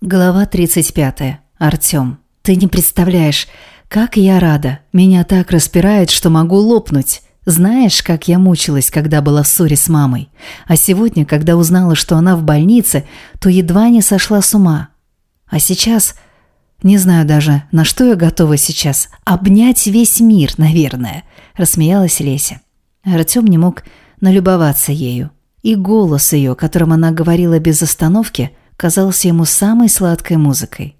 Глава 35. Артём. Ты не представляешь, как я рада. Меня так распирает, что могу лопнуть. Знаешь, как я мучилась, когда была в ссоре с мамой? А сегодня, когда узнала, что она в больнице, то едва не сошла с ума. А сейчас... Не знаю даже, на что я готова сейчас. Обнять весь мир, наверное. Рассмеялась Леся. Артём не мог налюбоваться ею. И голос ее, которым она говорила без остановки – казался ему самой сладкой музыкой.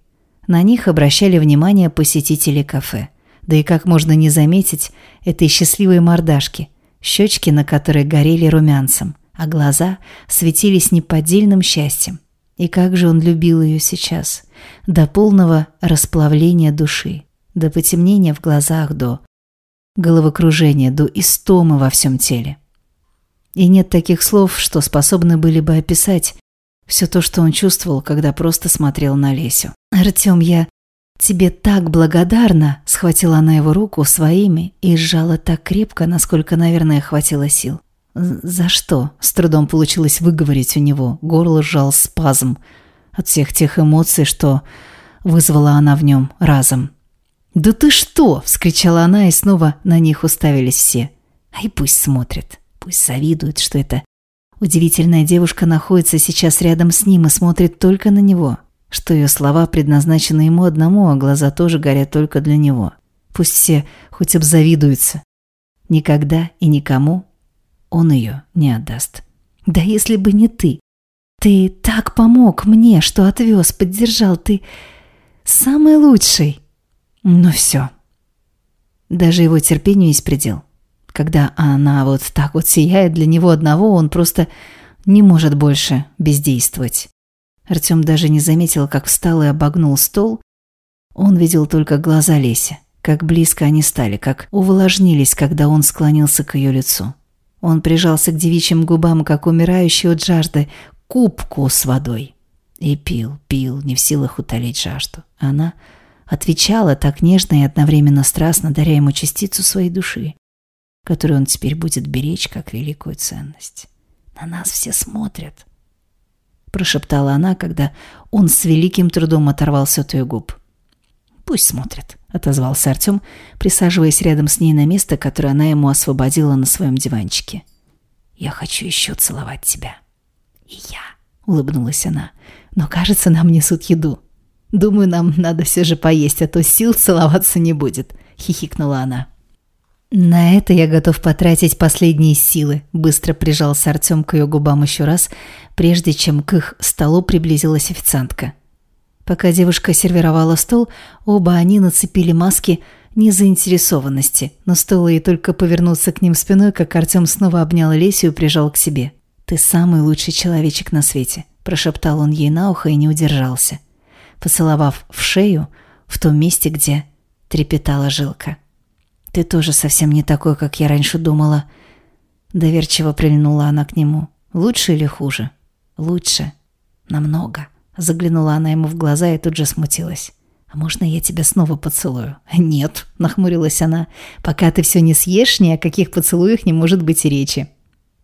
На них обращали внимание посетители кафе. Да и как можно не заметить этой счастливой мордашки, щечки на которой горели румянцем, а глаза светились неподдельным счастьем. И как же он любил ее сейчас, до полного расплавления души, до потемнения в глазах, до головокружения, до истомы во всем теле. И нет таких слов, что способны были бы описать все то, что он чувствовал, когда просто смотрел на Лесю. «Артем, я тебе так благодарна!» Схватила она его руку своими и сжала так крепко, насколько, наверное, хватило сил. «За что?» – с трудом получилось выговорить у него. Горло сжал спазм от всех тех эмоций, что вызвала она в нем разом. «Да ты что!» – вскричала она, и снова на них уставились все. «Ай, пусть смотрит, пусть завидует, что это Удивительная девушка находится сейчас рядом с ним и смотрит только на него. Что ее слова предназначены ему одному, а глаза тоже горят только для него. Пусть все хоть обзавидуются. Никогда и никому он ее не отдаст. Да если бы не ты. Ты так помог мне, что отвез, поддержал. Ты самый лучший. Ну все. Даже его терпению есть предел. Когда она вот так вот сияет для него одного, он просто не может больше бездействовать. Артем даже не заметил, как встал и обогнул стол. Он видел только глаза Леси, как близко они стали, как увлажнились, когда он склонился к ее лицу. Он прижался к девичьим губам, как умирающий от жажды, кубку с водой. И пил, пил, не в силах утолить жажду. Она отвечала так нежно и одновременно страстно, даря ему частицу своей души которую он теперь будет беречь как великую ценность. «На нас все смотрят», – прошептала она, когда он с великим трудом оторвался от ее губ. «Пусть смотрят», – отозвался Артем, присаживаясь рядом с ней на место, которое она ему освободила на своем диванчике. «Я хочу еще целовать тебя». «И я», – улыбнулась она, – «но, кажется, нам несут еду. Думаю, нам надо все же поесть, а то сил целоваться не будет», – хихикнула она. «На это я готов потратить последние силы», – быстро прижался Артем к ее губам еще раз, прежде чем к их столу приблизилась официантка. Пока девушка сервировала стол, оба они нацепили маски незаинтересованности, но стоило ей только повернуться к ним спиной, как Артем снова обнял Лесю и прижал к себе. «Ты самый лучший человечек на свете», – прошептал он ей на ухо и не удержался, поцеловав в шею в том месте, где трепетала жилка. «Ты тоже совсем не такой, как я раньше думала». Доверчиво прильнула она к нему. «Лучше или хуже?» «Лучше. Намного». Заглянула она ему в глаза и тут же смутилась. «А можно я тебя снова поцелую?» «Нет», — нахмурилась она. «Пока ты все не съешь, ни о каких поцелуях не может быть и речи».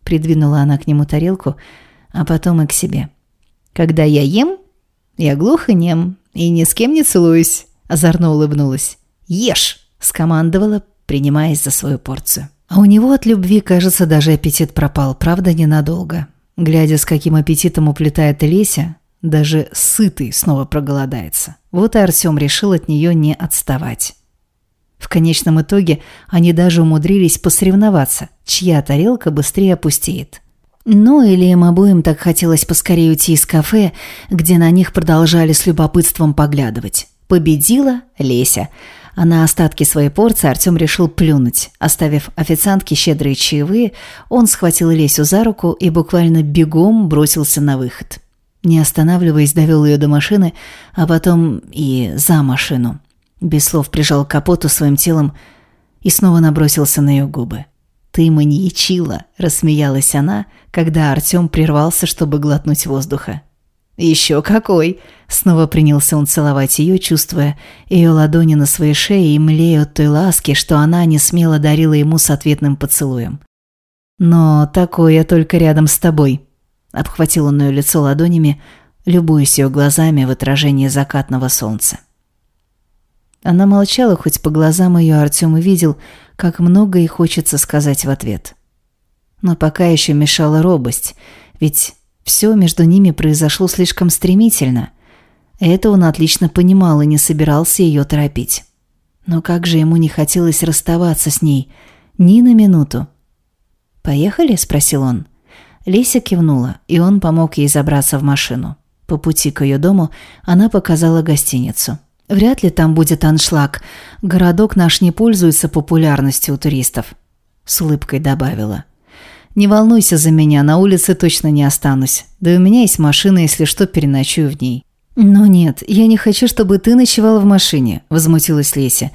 Придвинула она к нему тарелку, а потом и к себе. «Когда я ем, я глух и нем, и ни с кем не целуюсь», — озорно улыбнулась. «Ешь!» — скомандовала, принимаясь за свою порцию. А у него от любви, кажется, даже аппетит пропал, правда, ненадолго. Глядя, с каким аппетитом уплетает Леся, даже сытый снова проголодается. Вот и Артем решил от нее не отставать. В конечном итоге они даже умудрились посоревноваться, чья тарелка быстрее опустеет. Ну или им обоим так хотелось поскорее уйти из кафе, где на них продолжали с любопытством поглядывать. Победила Леся – а на остатки своей порции Артем решил плюнуть. Оставив официантке щедрые чаевые, он схватил Лесю за руку и буквально бегом бросился на выход. Не останавливаясь, довел ее до машины, а потом и за машину. Без слов прижал к капоту своим телом и снова набросился на ее губы. «Ты маньячила!» – рассмеялась она, когда Артем прервался, чтобы глотнуть воздуха. «Еще какой!» Снова принялся он целовать ее, чувствуя ее ладони на своей шее и млея от той ласки, что она не смело дарила ему с ответным поцелуем. «Но такое только рядом с тобой», — обхватил он ее лицо ладонями, любуясь ее глазами в отражении закатного солнца. Она молчала, хоть по глазам ее Артем увидел, как много ей хочется сказать в ответ. Но пока еще мешала робость, ведь все между ними произошло слишком стремительно. Это он отлично понимал и не собирался ее торопить. Но как же ему не хотелось расставаться с ней ни на минуту. «Поехали?» – спросил он. Леся кивнула, и он помог ей забраться в машину. По пути к ее дому она показала гостиницу. Вряд ли там будет аншлаг. Городок наш не пользуется популярностью у туристов. С улыбкой добавила. Не волнуйся за меня, на улице точно не останусь. Да и у меня есть машина, если что, переночую в ней. Но нет, я не хочу, чтобы ты ночевала в машине, возмутилась Леся.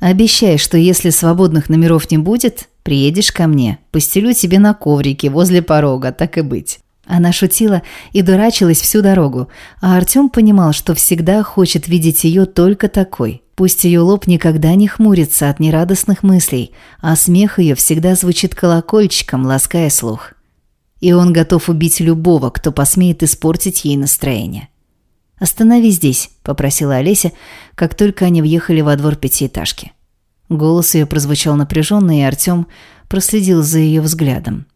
Обещай, что если свободных номеров не будет, приедешь ко мне. Постелю тебе на коврике возле порога, так и быть. Она шутила и дурачилась всю дорогу, а Артем понимал, что всегда хочет видеть ее только такой. Пусть ее лоб никогда не хмурится от нерадостных мыслей, а смех ее всегда звучит колокольчиком, лаская слух. И он готов убить любого, кто посмеет испортить ей настроение. «Останови здесь», – попросила Олеся, как только они въехали во двор пятиэтажки. Голос ее прозвучал напряженно, и Артем проследил за ее взглядом.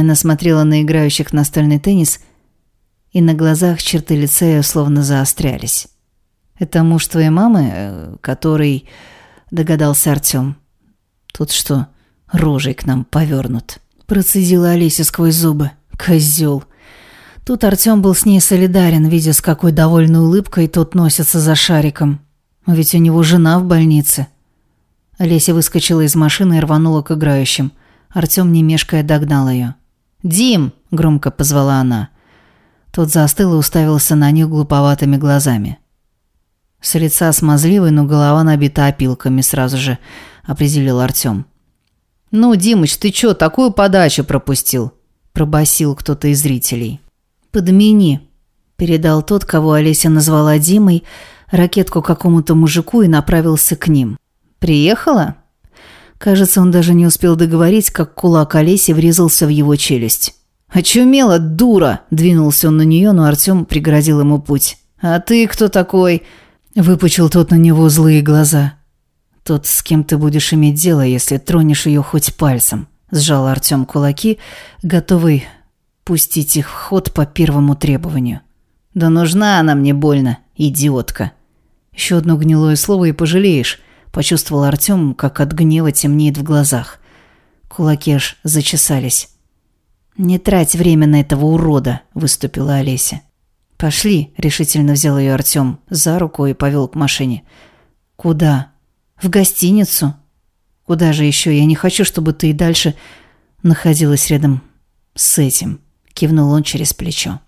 Она смотрела на играющих настольный теннис, и на глазах черты лица ее словно заострялись. «Это муж твоей мамы, э, который...» – догадался Артем. «Тут что, рожей к нам повернут?» – процедила Олеся сквозь зубы. «Козел!» Тут Артем был с ней солидарен, видя, с какой довольной улыбкой тот носится за шариком. Ведь у него жена в больнице. Олеся выскочила из машины и рванула к играющим. Артем, не мешкая, догнал ее. «Дим!» – громко позвала она. Тот застыл и уставился на них глуповатыми глазами. С лица смазливый, но голова набита опилками сразу же, определил Артем. «Ну, Димыч, ты чё, такую подачу пропустил?» – пробасил кто-то из зрителей. «Подмени», – передал тот, кого Олеся назвала Димой, ракетку какому-то мужику и направился к ним. «Приехала?» Кажется, он даже не успел договорить, как кулак Олеси врезался в его челюсть. «Очумела, дура!» – двинулся он на нее, но Артем преградил ему путь. «А ты кто такой?» – выпучил тот на него злые глаза. «Тот, с кем ты будешь иметь дело, если тронешь ее хоть пальцем», – сжал Артем кулаки, готовый пустить их в ход по первому требованию. «Да нужна она мне больно, идиотка!» Еще одно гнилое слово и пожалеешь – Почувствовал Артем, как от гнева темнеет в глазах. Кулаки аж зачесались. «Не трать время на этого урода», – выступила Олеся. «Пошли», – решительно взял ее Артем за руку и повел к машине. «Куда?» «В гостиницу». «Куда же еще? Я не хочу, чтобы ты и дальше находилась рядом с этим», – кивнул он через плечо.